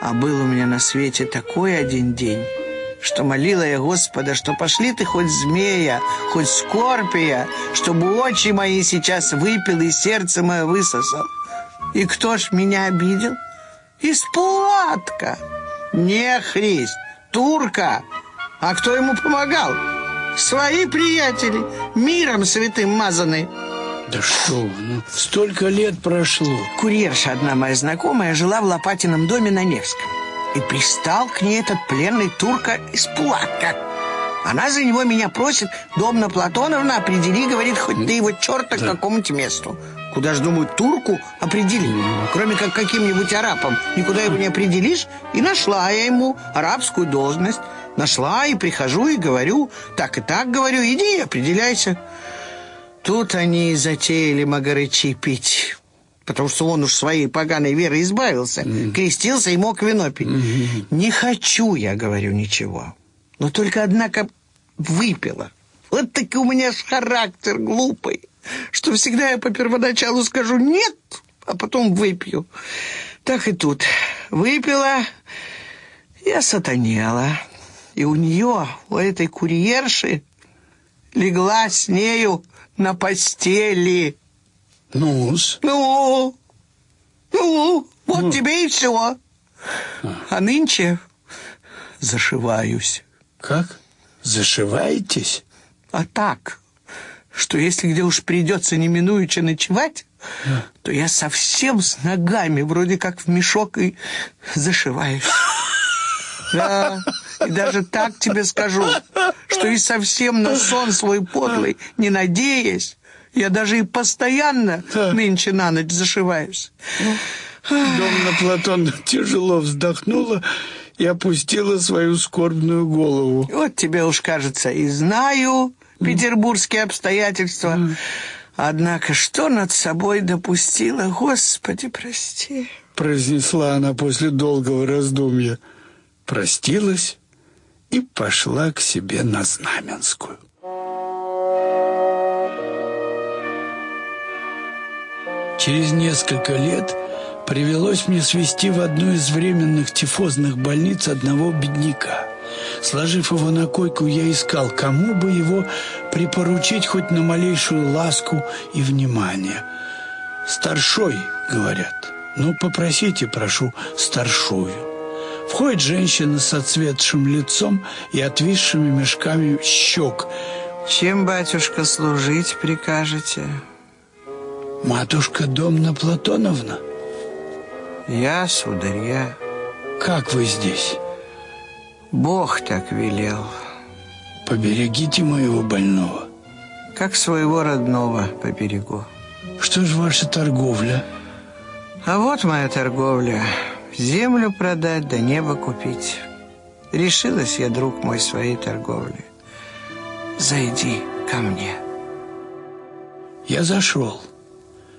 А был у меня на свете такой один день, что молила я Господа, что пошли ты хоть змея, хоть скорпия, чтобы очи мои сейчас выпил и сердце мое высосал. И кто ж меня обидел? Испуатка! Не Христ, турка! А кто ему помогал? Свои приятели, миром святым мазаны. Да что вы, ну столько лет прошло. Курьерша одна моя знакомая жила в Лопатином доме на Невском. И пристал к ней этот пленный турка из Пулатка. Она за него меня просит, Домна Платоновна, определи, говорит, хоть ты его черта к какому-нибудь месту. Куда ж, думаю, турку определи, кроме как каким-нибудь арабом. Никуда его не определишь. И нашла я ему арабскую должность. Нашла и прихожу и говорю, так и так говорю, иди определяйся. Тут они и затеяли магарычи пить. Потому что он уж своей поганой верой избавился. Mm. Крестился и мог вино пить. Mm. Не хочу я, говорю, ничего. Но только, однако, выпила. Вот таки у меня ж характер глупый, что всегда я по первоначалу скажу «нет», а потом выпью. Так и тут. Выпила, я сатанела. И у нее, у этой курьерши, легла с нею на постели. Ну-с? Ну, ну, вот ну. тебе и все. А. а нынче зашиваюсь. Как? Зашиваетесь? А так, что если где уж придется неминуючи ночевать, а. то я совсем с ногами, вроде как в мешок, и зашиваюсь. Да, и даже так тебе скажу, что и совсем на сон свой подлый, не надеясь, я даже и постоянно нынче на ночь зашиваюсь. Домна Платон тяжело вздохнула и опустила свою скорбную голову. Вот тебе уж кажется, и знаю петербургские обстоятельства. Однако что над собой допустила, Господи, прости. Произнесла она после долгого раздумья. Простилась и пошла к себе на Знаменскую. Через несколько лет привелось мне свести в одну из временных тифозных больниц одного бедняка. Сложив его на койку, я искал, кому бы его припоручить хоть на малейшую ласку и внимание. «Старшой», — говорят. «Ну, попросите, прошу, старшую». Входит женщина с отцветшим лицом и отвисшими мешками щек. «Чем, батюшка, служить прикажете?» «Матушка Домна Платоновна?» «Я, сударь, я». «Как вы здесь?» «Бог так велел». «Поберегите моего больного». «Как своего родного поберегу». «Что же ваша торговля?» «А вот моя торговля». Землю продать, да небо купить. Решилась я, друг мой, своей торговли. Зайди ко мне. Я зашел.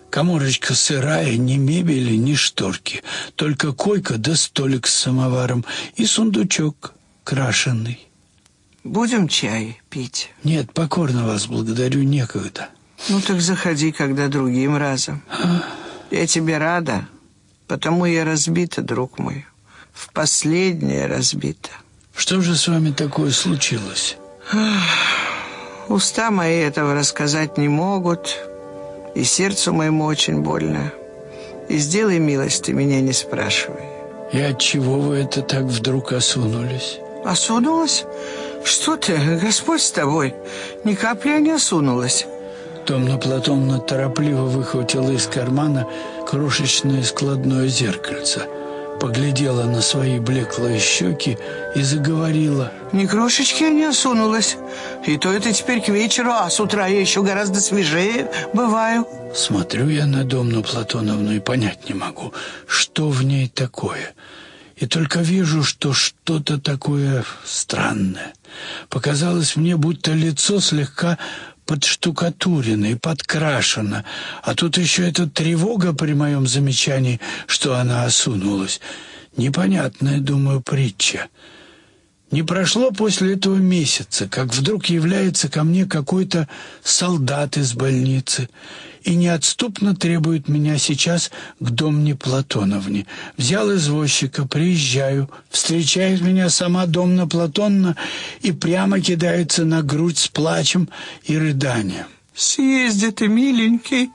Коморочка сырая, ни мебели, ни шторки. Только койка да столик с самоваром и сундучок крашеный. Будем чай пить? Нет, покорно вас благодарю, некогда. Ну так заходи, когда другим разом. А? Я тебе рада. Потому я разбита, друг мой. В последнее разбита. Что же с вами такое случилось? Уста мои этого рассказать не могут, и сердцу моему очень больно. И сделай милость, ты меня не спрашивай. И от чего вы это так вдруг осунулись? Осунулась? Что ты, Господь с тобой? Ни капли не осунулась. Томна Платоновна торопливо выхватила из кармана крошечное складное зеркальце, поглядела на свои блеклые щеки и заговорила. «Ни крошечки не осунулась. И то это теперь к вечеру, а с утра я еще гораздо свежее бываю». Смотрю я на Домну Платоновну и понять не могу, что в ней такое. И только вижу, что что-то такое странное. Показалось мне, будто лицо слегка подштукатурено и подкрашено, а тут еще эта тревога при моем замечании, что она осунулась. Непонятная, думаю, притча. Не прошло после этого месяца, как вдруг является ко мне какой-то солдат из больницы и неотступно требует меня сейчас к Домне Платоновне. Взял извозчика, приезжаю, встречает меня сама Домна Платонна и прямо кидается на грудь с плачем и рыданием. «Съезди ты, миленький!»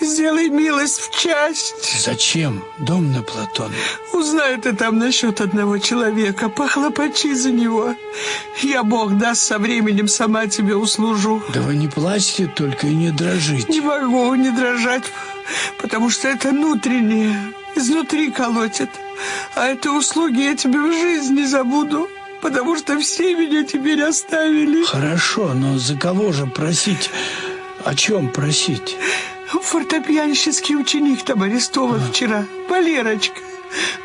Сделай милость в часть. Зачем, Домна Платон? Узнай ты там насчет одного человека, похлопочи за него. Я, Бог даст, со временем сама тебе услужу. Да вы не плачьте только и не дрожите. Не могу не дрожать, потому что это внутреннее, изнутри колотит. А этой услуги я тебе в жизни не забуду потому что все меня теперь оставили. Хорошо, но за кого же просить? О чем просить? Фортепианщицкий ученик там арестован вчера. Валерочка.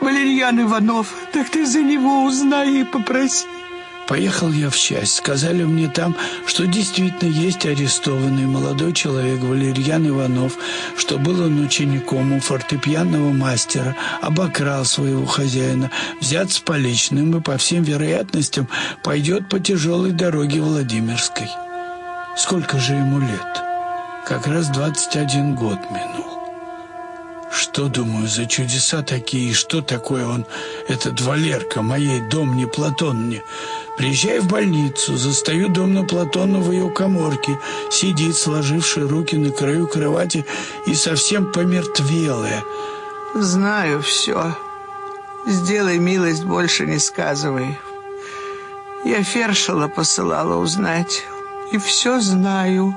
Валерьян Иванов. Так ты за него узнай и попроси. Поехал я в часть. Сказали мне там, что действительно есть арестованный молодой человек Валерьян Иванов, что был он учеником у фортепианного мастера, обокрал своего хозяина, взят с поличным и, по всем вероятностям, пойдет по тяжелой дороге Владимирской. Сколько же ему лет? Как раз 21 год минул. Что, думаю, за чудеса такие, и что такое он, этот Валерка, моей дом не Платон мне. Приезжаю в больницу, застаю дом на Платона в ее коморке, сидит, сложивший руки на краю кровати и совсем помертвелая. Знаю все. Сделай милость, больше не сказывай. Я Фершела посылала узнать, и все знаю.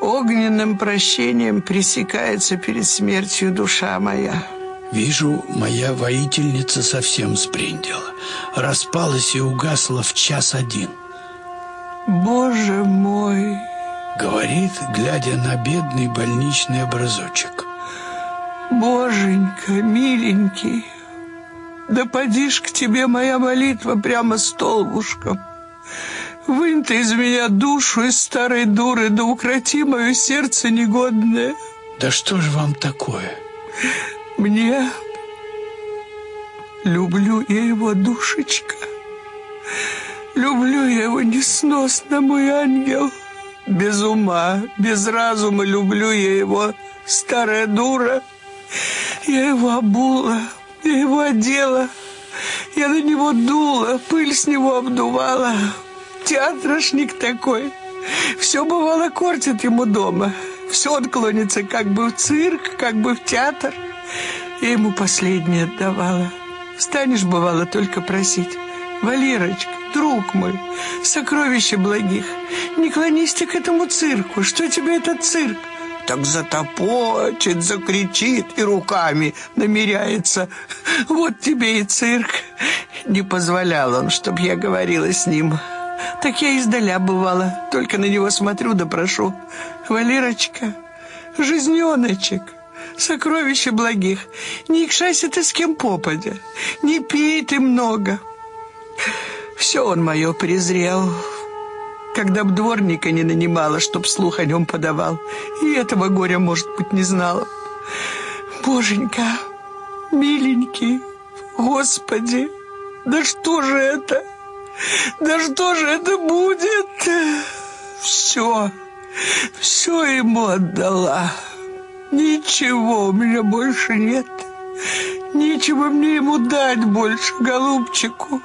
Огненным прощением пресекается перед смертью душа моя. Вижу, моя воительница совсем сбрендила. Распалась и угасла в час один. Боже мой! Говорит, глядя на бедный больничный образочек. Боженька, миленький, да подишь к тебе моя молитва прямо столбушком. Вынь ты из меня душу из старой дуры, да укроти мое сердце негодное. Да что же вам такое? Мне люблю я его, душечка. Люблю я его несносно, мой ангел. Без ума, без разума люблю я его, старая дура. Я его обула, я его одела, я на него дула, пыль с него обдувала театрошник такой. Все бывало кортит ему дома. Все отклонится как бы в цирк, как бы в театр. Я ему последнее отдавала. Станешь, бывало, только просить. Валерочка, друг мой, сокровище благих, не клонись к этому цирку. Что тебе этот цирк? Так затопочет, закричит и руками намеряется. Вот тебе и цирк. Не позволял он, чтоб я говорила с ним. Так я издаля бывала, только на него смотрю да прошу. Валерочка, жизненочек, сокровище благих, не икшайся ты с кем попадя, не пей ты много. Все он мое презрел, когда б дворника не нанимала, чтоб слух о нем подавал, и этого горя, может быть, не знала. Боженька, миленький, Господи, да что же это?» Да что же это будет? Все, все ему отдала. Ничего у меня больше нет. Нечего мне ему дать больше, голубчику.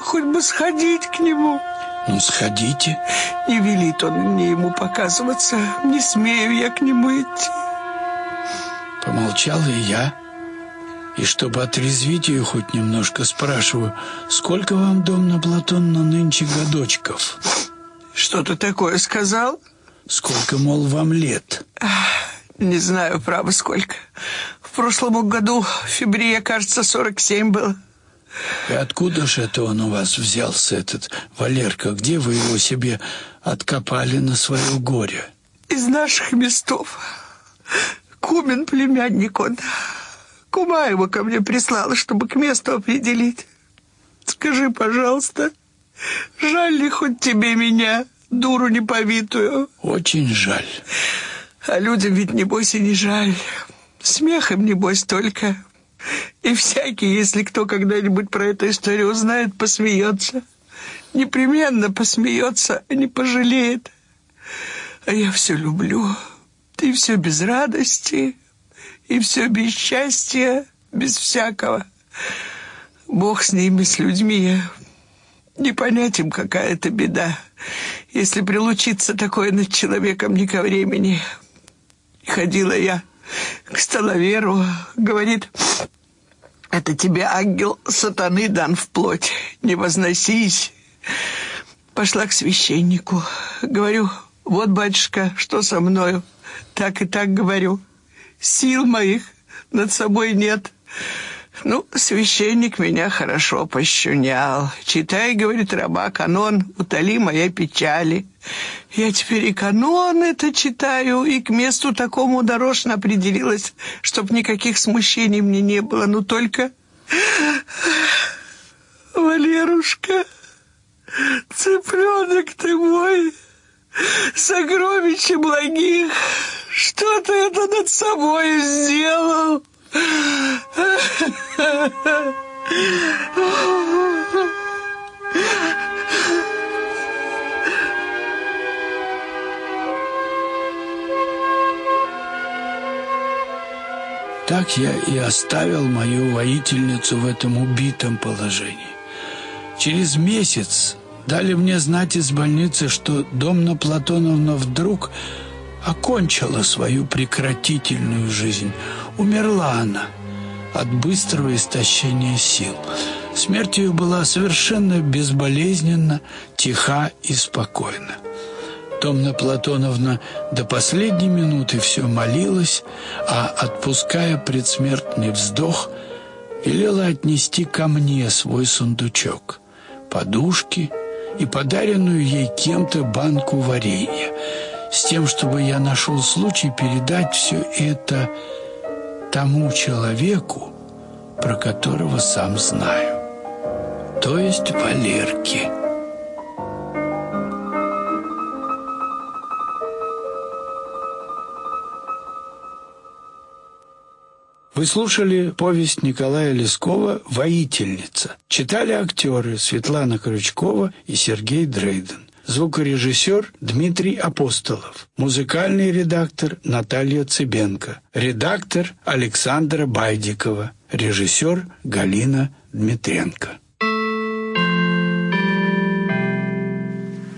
Хоть бы сходить к нему. Ну, сходите. Не велит он мне ему показываться. Не смею я к нему идти. Помолчал и я. И чтобы отрезвить ее хоть немножко, спрашиваю, сколько вам, Домна Платонна, нынче годочков? Что ты такое сказал? Сколько, мол, вам лет? Не знаю, право, сколько. В прошлом году в феврале, кажется, 47 было. И откуда же это он у вас взялся, этот Валерка? Где вы его себе откопали на свое горе? Из наших местов. Кумен племянник он. Кума его ко мне прислала, чтобы к месту определить. Скажи, пожалуйста, жаль ли хоть тебе меня, дуру неповитую? Очень жаль. А людям ведь, небось, и не жаль. Смехом, небось, только. И всякий, если кто когда-нибудь про эту историю узнает, посмеется. Непременно посмеется, а не пожалеет. А я все люблю. Ты все без радости, и все без счастья, без всякого. Бог с ними, с людьми. Не понять им, какая это беда, если прилучиться такое над человеком не ко времени. Ходила я к столоверу, говорит, это тебе ангел сатаны дан в плоть, не возносись. Пошла к священнику, говорю, вот, батюшка, что со мною? Так и так говорю, сил моих над собой нет. Ну, священник меня хорошо пощунял. Читай, говорит раба, канон, утоли моей печали. Я теперь и канон это читаю, и к месту такому дорожно определилась, чтоб никаких смущений мне не было, но только... Валерушка, цыпленок ты мой, сокровище благих, что ты это над собой сделал?» Так я и оставил мою воительницу в этом убитом положении. Через месяц дали мне знать из больницы, что Домна Платоновна вдруг окончила свою прекратительную жизнь. Умерла она от быстрого истощения сил. Смерть ее была совершенно безболезненна, тиха и спокойна. Томна Платоновна до последней минуты все молилась, а, отпуская предсмертный вздох, велела отнести ко мне свой сундучок, подушки и подаренную ей кем-то банку варенья – с тем, чтобы я нашел случай передать все это тому человеку, про которого сам знаю, то есть Валерке. Вы слушали повесть Николая Лескова «Воительница». Читали актеры Светлана Крючкова и Сергей Дрейден звукорежиссер Дмитрий Апостолов, музыкальный редактор Наталья Цыбенко, редактор Александра Байдикова, режиссер Галина Дмитренко.